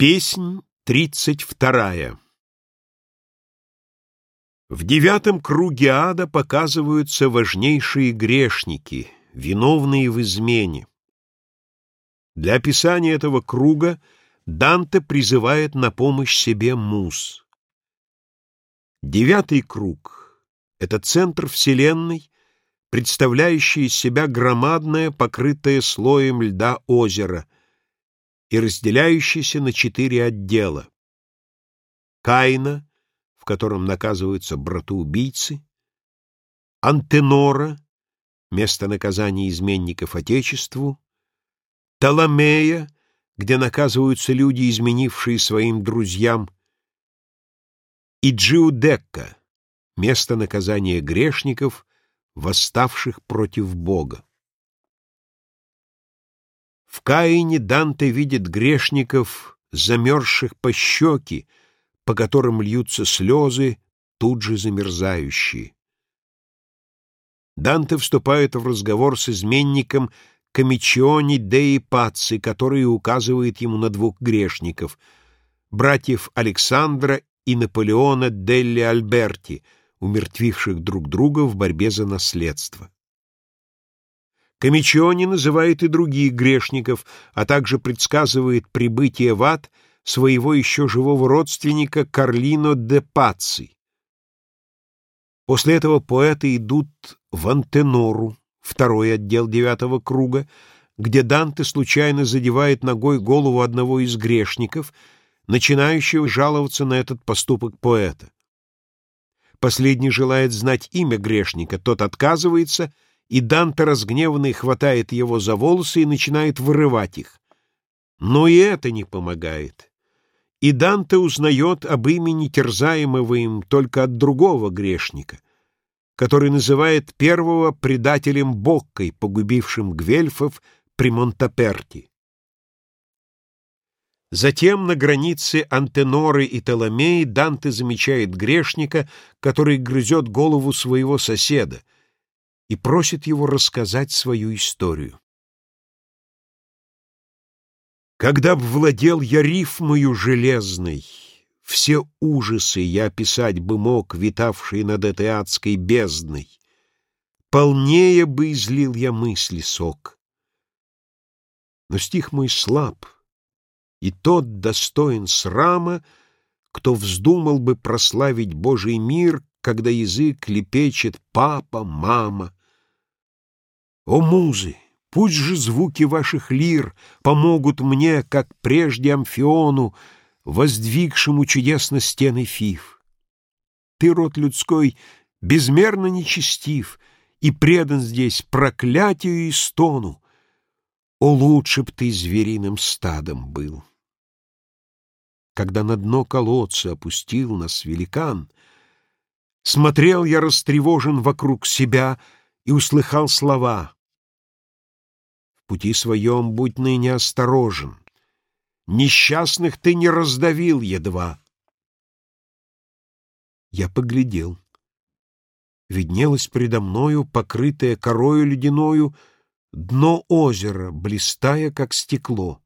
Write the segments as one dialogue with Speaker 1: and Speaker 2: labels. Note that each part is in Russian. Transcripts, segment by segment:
Speaker 1: Песнь тридцать вторая В девятом круге ада показываются важнейшие грешники, виновные в измене. Для описания этого круга Данте призывает на помощь себе муз. Девятый круг — это центр Вселенной, представляющий из себя громадное, покрытое слоем льда озеро — и разделяющийся на четыре отдела. Каина, в котором наказываются братоубийцы, Антенора, место наказания изменников Отечеству, Таламея, где наказываются люди, изменившие своим друзьям, и Джиудекка, место наказания грешников, восставших против Бога. В Каине Данте видит грешников, замерзших по щеки, по которым льются слезы, тут же замерзающие. Данте вступает в разговор с изменником Комичиони Деи Паци, который указывает ему на двух грешников — братьев Александра и Наполеона Делли Альберти, умертвивших друг друга в борьбе за наследство. Комичони называет и других грешников, а также предсказывает прибытие в ад своего еще живого родственника Карлино де Паци. После этого поэты идут в Антенору, второй отдел девятого круга, где Данте случайно задевает ногой голову одного из грешников, начинающего жаловаться на этот поступок поэта. Последний желает знать имя грешника, тот отказывается — и Данте, разгневанный, хватает его за волосы и начинает вырывать их. Но и это не помогает. И Данте узнает об имени терзаемого им только от другого грешника, который называет первого предателем Боккой, погубившим гвельфов при Монтаперти. Затем на границе Антеноры и Толомеи Данте замечает грешника, который грызет голову своего соседа — и просит его рассказать свою историю. Когда б владел я рифмою железной, Все ужасы я описать бы мог, Витавшие над этой адской бездной, Полнее бы излил я мысли сок. Но стих мой слаб, и тот достоин срама, Кто вздумал бы прославить Божий мир, Когда язык лепечет «папа», «мама», о, музы, пусть же звуки ваших лир Помогут мне, как прежде Амфиону, Воздвигшему чудесно стены Фив. Ты, род людской, безмерно нечестив И предан здесь проклятию и стону. О, лучше б ты звериным стадом был! Когда на дно колодца опустил нас великан, Смотрел я растревожен вокруг себя И услыхал слова пути своем будь ныне осторожен. Несчастных ты не раздавил едва. Я поглядел. Виднелось предо мною, покрытое корою ледяною, дно озера, блистая, как стекло.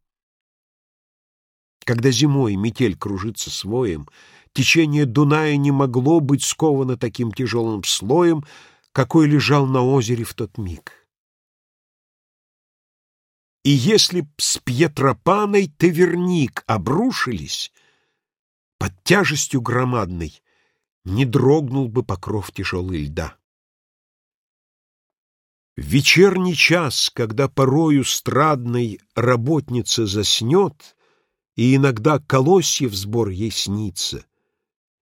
Speaker 1: Когда зимой метель кружится своем, течение Дуная не могло быть сковано таким тяжелым слоем, какой лежал на озере в тот миг. И если б с Пьетропаной Таверник обрушились, под тяжестью громадной не дрогнул бы покров тяжелой льда. В вечерний час, когда порою страдной работница заснет, и иногда колосьев сбор ей снится,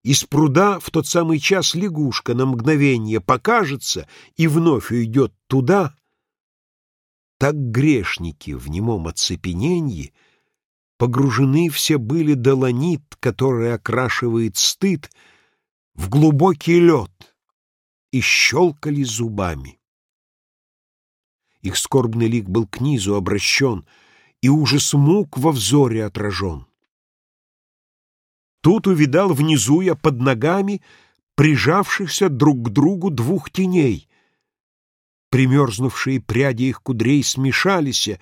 Speaker 1: из пруда в тот самый час лягушка на мгновение покажется и вновь уйдет туда, так грешники в немом оцепенении погружены все были до ланит, который окрашивает стыд, в глубокий лед, и щелкали зубами. Их скорбный лик был к низу обращен, и ужас мук во взоре отражен. Тут увидал внизу я под ногами прижавшихся друг к другу двух теней, Примерзнувшие пряди их кудрей смешались, И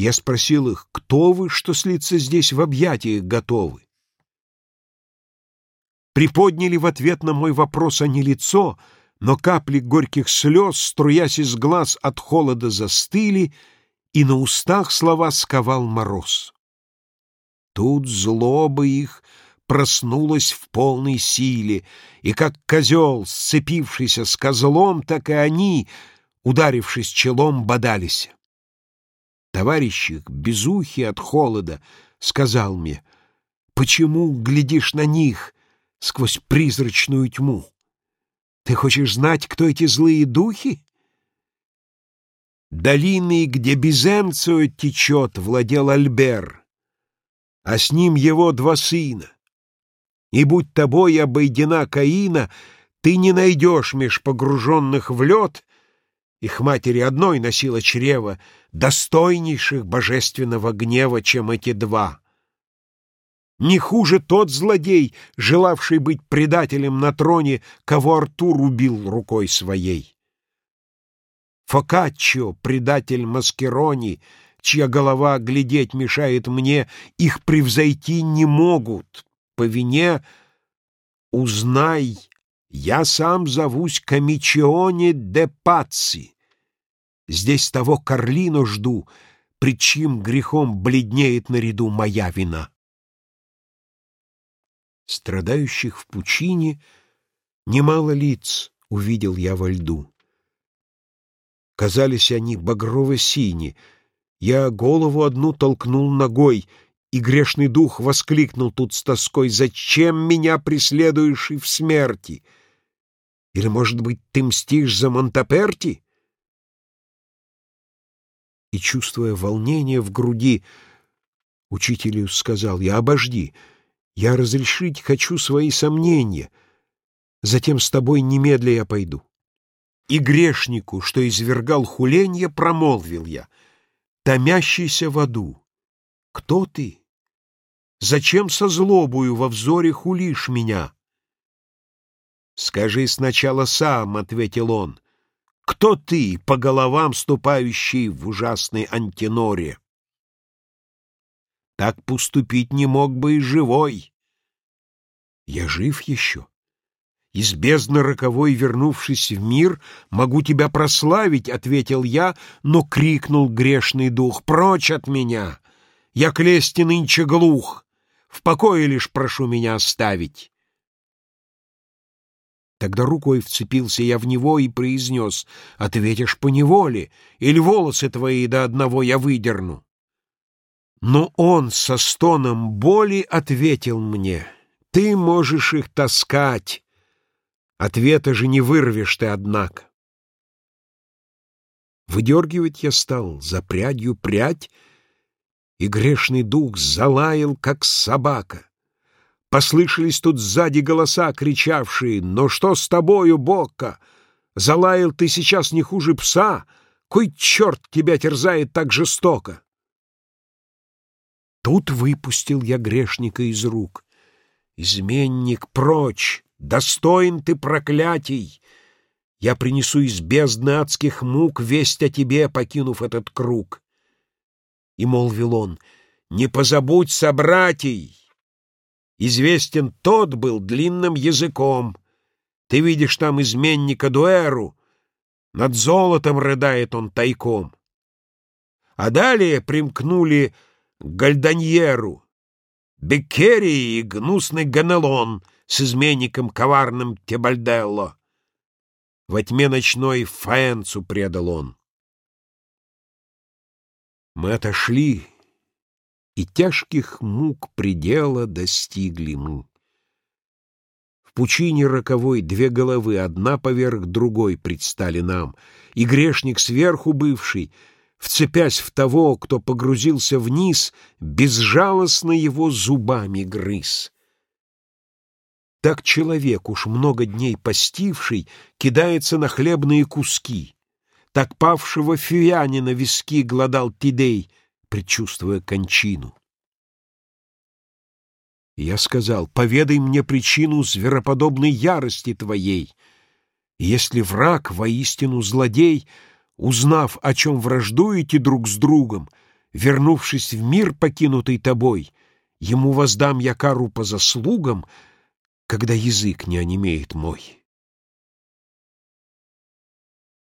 Speaker 1: я спросил их, кто вы, что слиться здесь в объятиях готовы? Приподняли в ответ на мой вопрос они лицо, но капли горьких слез, струясь из глаз, от холода застыли, и на устах слова сковал мороз. Тут злоба их проснулась в полной силе, и как козел, сцепившийся с козлом, так и они, ударившись челом, бодались. Товарищ их, от холода, сказал мне, «Почему глядишь на них сквозь призрачную тьму? Ты хочешь знать, кто эти злые духи?» Долиной, где Бизенцио течет, владел Альбер, а с ним его два сына. И будь тобой обойдена Каина, ты не найдешь меж погруженных в лед их матери одной носила чрево, достойнейших божественного гнева, чем эти два. Не хуже тот злодей, желавший быть предателем на троне, кого Артур убил рукой своей. Фокаччо, предатель Маскерони, чья голова глядеть мешает мне, их превзойти не могут. По вине узнай, я сам зовусь Камичионе де Паци. Здесь того Карлину жду, пред чьим грехом бледнеет наряду моя вина. Страдающих в пучине немало лиц увидел я во льду. Казались они багрово-сини. Я голову одну толкнул ногой, и грешный дух воскликнул тут с тоской, «Зачем меня преследуешь и в смерти? Или, может быть, ты мстишь за Монтаперти?» и, чувствуя волнение в груди, учителю сказал я, «Обожди, я разрешить хочу свои сомнения, затем с тобой немедля я пойду». И грешнику, что извергал хуленье, промолвил я, томящийся в аду, «Кто ты? Зачем со злобою во взоре хулишь меня?» «Скажи сначала сам», — ответил он, кто ты, по головам ступающий в ужасной антиноре? Так поступить не мог бы и живой. Я жив еще. Из бездны роковой, вернувшись в мир, могу тебя прославить, — ответил я, но крикнул грешный дух, — прочь от меня! Я к лести нынче глух, в покое лишь прошу меня оставить. Тогда рукой вцепился я в него и произнес, «Ответишь по неволе, или волосы твои до одного я выдерну». Но он со стоном боли ответил мне, «Ты можешь их таскать, ответа же не вырвешь ты, однако». Выдергивать я стал за прядью прядь, и грешный дух залаял, как собака. Послышались тут сзади голоса, кричавшие «Но что с тобою, Бокка? Залаял ты сейчас не хуже пса? Кой черт тебя терзает так жестоко?» Тут выпустил я грешника из рук. «Изменник, прочь! Достоин ты проклятий! Я принесу из бездны адских мук весть о тебе, покинув этот круг!» И молвил он, «Не позабудь собратей!» Известен тот был длинным языком. Ты видишь там изменника Дуэру, над золотом рыдает он тайком. А далее примкнули к Гальданьеру, Беккери и гнусный Ганелон с изменником коварным Тебальделло. Во тьме ночной Фаэнцу предал он. Мы отошли, и тяжких мук предела достигли мы. В пучине роковой две головы, одна поверх другой, предстали нам, и грешник сверху бывший, вцепясь в того, кто погрузился вниз, безжалостно его зубами грыз. Так человек, уж много дней постивший, кидается на хлебные куски. Так павшего фиянина виски глодал Тидей — предчувствуя кончину. Я сказал, поведай мне причину звероподобной ярости твоей. Если враг, воистину злодей, узнав, о чем враждуете друг с другом, Вернувшись в мир, покинутый тобой, Ему воздам я кару по заслугам, Когда язык не онемеет мой.